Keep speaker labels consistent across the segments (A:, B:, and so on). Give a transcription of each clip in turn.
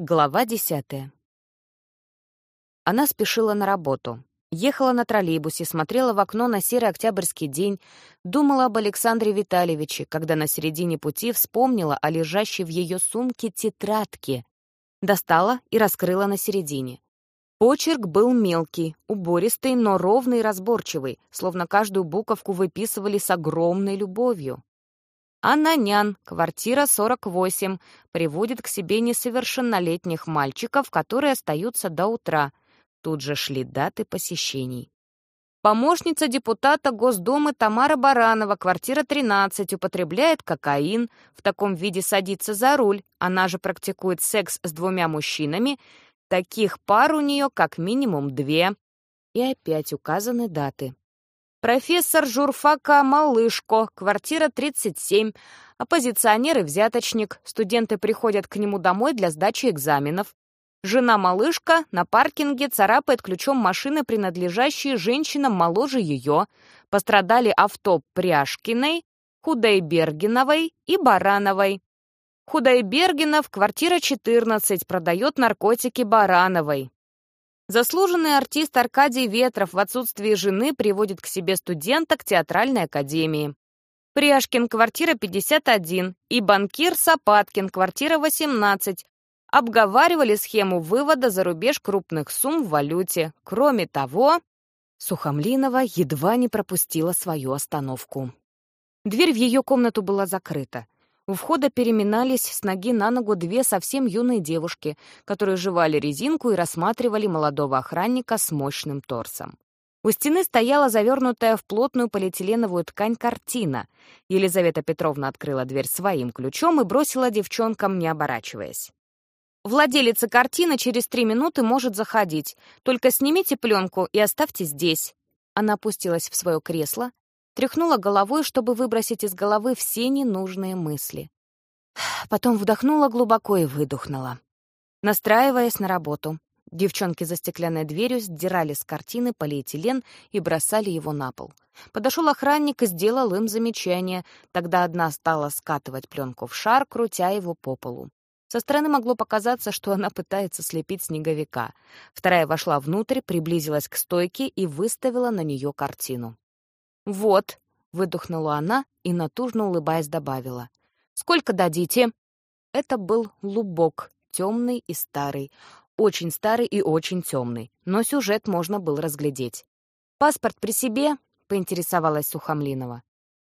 A: Глава десятая. Она спешила на работу. Ехала на троллейбусе, смотрела в окно на серый октябрьский день, думала об Александре Витальевиче, когда на середине пути вспомнила о лежащей в ее сумке тетрадке. Достала и раскрыла на середине. Почерк был мелкий, убористый, но ровный и разборчивый, словно каждую буковку выписывали с огромной любовью. Ананян, квартира 48, приводит к себе несовершеннолетних мальчиков, которые остаются до утра. Тут же шли даты посещений. Помощница депутата Госдумы Тамара Баранова, квартира 13, употребляет кокаин, в таком виде садится за руль, она же практикует секс с двумя мужчинами, таких пар у нее как минимум две. И опять указаны даты. Профессор журфака Малышко, квартира 37. Оппозиционер и взяточник. Студенты приходят к нему домой для сдачи экзаменов. Жена Малышка на паркинге царапает ключом машины, принадлежащие женщинам моложе ее. Пострадали авто Пряшкиной, Худайбергеновой и Барановой. Худайбергенов, квартира 14, продает наркотики Барановой. Заслуженный артист Аркадий Ветров в отсутствие жены приводит к себе студенток театральной академии. Пряшкин, квартира 51, и банкир Сапаткин, квартира 18, обговаривали схему вывода за рубеж крупных сумм в валюте. Кроме того, Сухомлинова едва не пропустила свою остановку. Дверь в ее комнату была закрыта. У входа переминались с ноги на ногу две совсем юные девушки, которые жевали резинку и рассматривали молодого охранника с мощным торсом. У стены стояла завернутая в плотную полиэтиленовую ткань картина. Елизавета Петровна открыла дверь своим ключом и бросила девчонкам, не оборачиваясь. «Владелица картины через три минуты может заходить. Только снимите пленку и оставьте здесь». Она опустилась в свое кресло, тряхнула головой, чтобы выбросить из головы все ненужные мысли. Потом вдохнула глубоко и выдохнула, настраиваясь на работу. Девчонки за стеклянной дверью сдирали с картины полиэтилен и бросали его на пол. Подошел охранник и сделал им замечание. Тогда одна стала скатывать пленку в шар, крутя его по полу. Со стороны могло показаться, что она пытается слепить снеговика. Вторая вошла внутрь, приблизилась к стойке и выставила на нее картину. «Вот», — выдохнула она и, натужно улыбаясь, добавила. «Сколько дадите?» Это был лубок, темный и старый. Очень старый и очень темный, но сюжет можно было разглядеть. «Паспорт при себе?» — поинтересовалась Сухомлинова.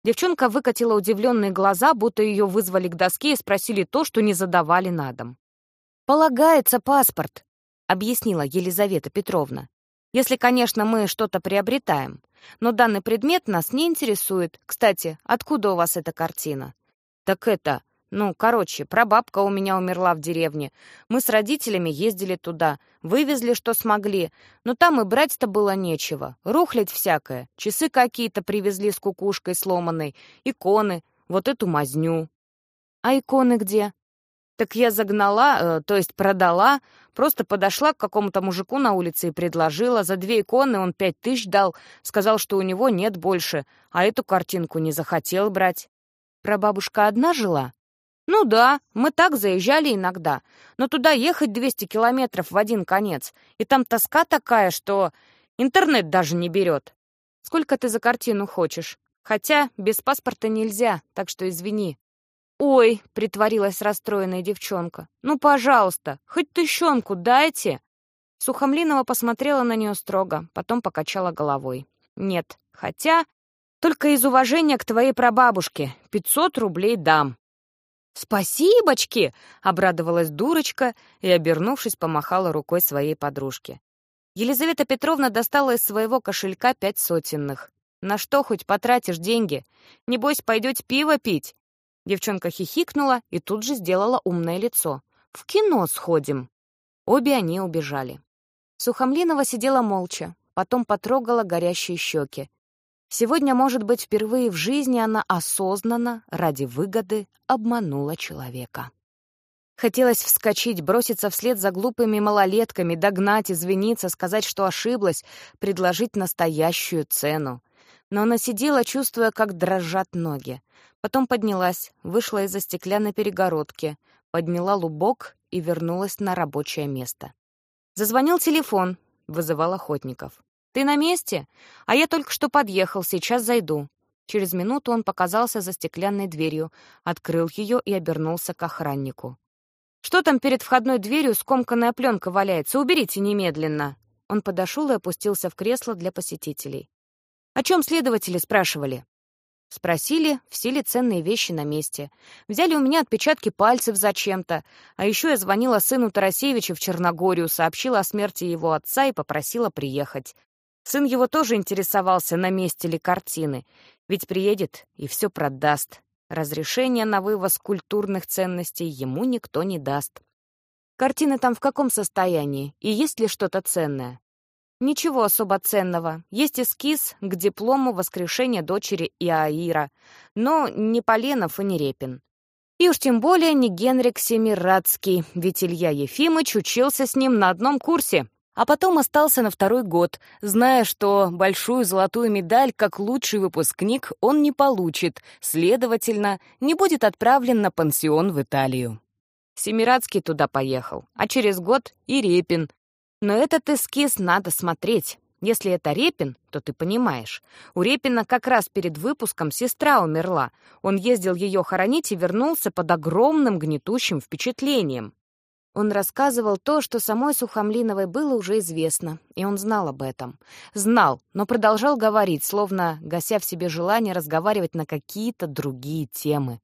A: Девчонка выкатила удивленные глаза, будто ее вызвали к доске и спросили то, что не задавали на дом. «Полагается паспорт», — объяснила Елизавета Петровна. «Если, конечно, мы что-то приобретаем. Но данный предмет нас не интересует. Кстати, откуда у вас эта картина? Так это... Ну, короче, прабабка у меня умерла в деревне. Мы с родителями ездили туда, вывезли, что смогли. Но там и брать-то было нечего. Рухлядь всякое. Часы какие-то привезли с кукушкой сломанной. Иконы. Вот эту мазню. А иконы где? Так я загнала, э, то есть продала, просто подошла к какому-то мужику на улице и предложила. За две иконы он пять тысяч дал, сказал, что у него нет больше, а эту картинку не захотел брать. Прабабушка одна жила? Ну да, мы так заезжали иногда, но туда ехать 200 километров в один конец, и там тоска такая, что интернет даже не берет. Сколько ты за картину хочешь? Хотя без паспорта нельзя, так что извини. «Ой», — притворилась расстроенная девчонка, «ну, пожалуйста, хоть тыщенку дайте». Сухомлинова посмотрела на нее строго, потом покачала головой. «Нет, хотя только из уважения к твоей прабабушке. Пятьсот рублей дам». «Спасибочки!» — обрадовалась дурочка и, обернувшись, помахала рукой своей подружке. Елизавета Петровна достала из своего кошелька пять сотенных. «На что хоть потратишь деньги? Небось, пойдете пиво пить?» Девчонка хихикнула и тут же сделала умное лицо. «В кино сходим!» Обе они убежали. Сухомлинова сидела молча, потом потрогала горящие щеки. Сегодня, может быть, впервые в жизни она осознанно, ради выгоды, обманула человека. Хотелось вскочить, броситься вслед за глупыми малолетками, догнать, извиниться, сказать, что ошиблась, предложить настоящую цену. Но она сидела, чувствуя, как дрожат ноги. Потом поднялась, вышла из-за стеклянной перегородки, подняла лубок и вернулась на рабочее место. Зазвонил телефон, вызывал охотников. «Ты на месте? А я только что подъехал, сейчас зайду». Через минуту он показался за стеклянной дверью, открыл ее и обернулся к охраннику. «Что там перед входной дверью скомканная пленка валяется? Уберите немедленно!» Он подошел и опустился в кресло для посетителей. «О чем следователи спрашивали?» Спросили, все ли ценные вещи на месте. Взяли у меня отпечатки пальцев зачем-то. А еще я звонила сыну Тарасевича в Черногорию, сообщила о смерти его отца и попросила приехать. Сын его тоже интересовался, на месте ли картины. Ведь приедет и все продаст. Разрешения на вывоз культурных ценностей ему никто не даст. Картины там в каком состоянии? И есть ли что-то ценное? Ничего особо ценного. Есть эскиз к диплому воскрешения дочери Иаира, но не Поленов и не Репин. И уж тем более не Генрик Семирадский, ведь Илья Ефимыч учился с ним на одном курсе, а потом остался на второй год, зная, что большую золотую медаль как лучший выпускник он не получит, следовательно, не будет отправлен на пансион в Италию. Семирадский туда поехал, а через год и Репин. Но этот эскиз надо смотреть. Если это Репин, то ты понимаешь. У Репина как раз перед выпуском сестра умерла. Он ездил ее хоронить и вернулся под огромным гнетущим впечатлением. Он рассказывал то, что самой Сухомлиновой было уже известно, и он знал об этом. Знал, но продолжал говорить, словно гася в себе желание разговаривать на какие-то другие темы.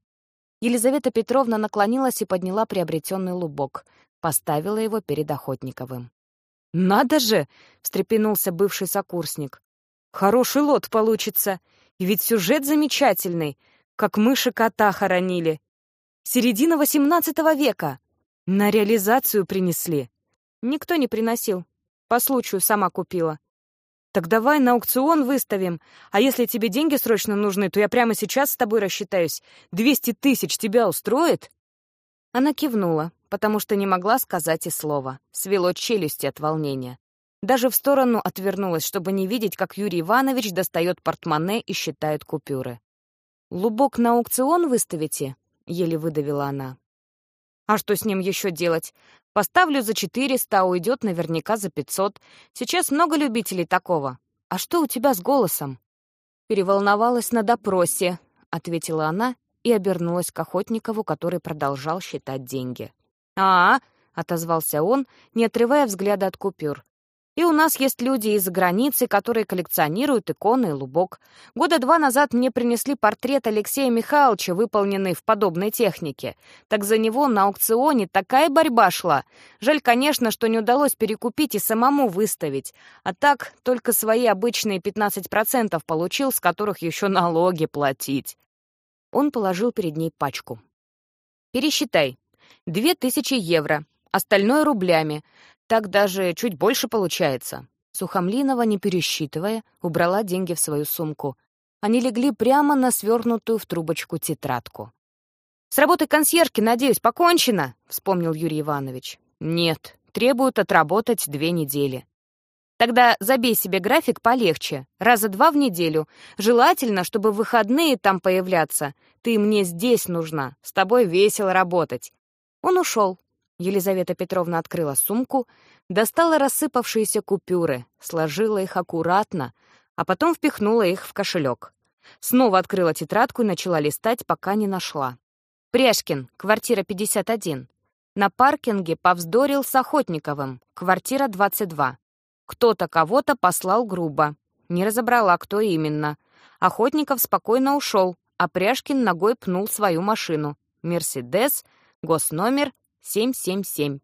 A: Елизавета Петровна наклонилась и подняла приобретенный лубок, поставила его перед Охотниковым. «Надо же!» — встрепенулся бывший сокурсник. «Хороший лот получится, и ведь сюжет замечательный, как мыши кота хоронили. Середина восемнадцатого века!» На реализацию принесли. Никто не приносил. По случаю сама купила. Так давай на аукцион выставим. А если тебе деньги срочно нужны, то я прямо сейчас с тобой рассчитаюсь. Двести тысяч тебя устроит?» Она кивнула, потому что не могла сказать и слова. Свело челюсти от волнения. Даже в сторону отвернулась, чтобы не видеть, как Юрий Иванович достает портмоне и считает купюры. «Лубок на аукцион выставите?» — еле выдавила она. А что с ним еще делать? Поставлю за 400, а уйдет наверняка за 500. Сейчас много любителей такого. А что у тебя с голосом? Переволновалась на допросе, ответила она и обернулась к Охотникову, который продолжал считать деньги. «А, -а — отозвался он, не отрывая взгляда от купюр. И у нас есть люди из-за границы, которые коллекционируют иконы и лубок. Года два назад мне принесли портрет Алексея Михайловича, выполненный в подобной технике. Так за него на аукционе такая борьба шла. Жаль, конечно, что не удалось перекупить и самому выставить. А так только свои обычные 15% получил, с которых еще налоги платить. Он положил перед ней пачку. «Пересчитай. Две тысячи евро. Остальное рублями. Так даже чуть больше получается». Сухомлинова, не пересчитывая, убрала деньги в свою сумку. Они легли прямо на свернутую в трубочку тетрадку. «С работы консьержки, надеюсь, покончено?» — вспомнил Юрий Иванович. «Нет, требуют отработать две недели». «Тогда забей себе график полегче, раза два в неделю. Желательно, чтобы в выходные там появляться. Ты мне здесь нужна, с тобой весело работать». Он ушел, Елизавета Петровна открыла сумку, достала рассыпавшиеся купюры, сложила их аккуратно, а потом впихнула их в кошелек. Снова открыла тетрадку и начала листать, пока не нашла. Прешкин, квартира 51. На паркинге повздорил с Охотниковым, квартира 22. Кто-то кого-то послал грубо. Не разобрала, кто именно. Охотников спокойно ушел, а Пряшкин ногой пнул свою машину. «Мерседес», госномер 777.